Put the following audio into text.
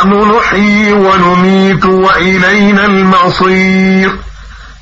نحن نحيي ونميت وإلينا المصير.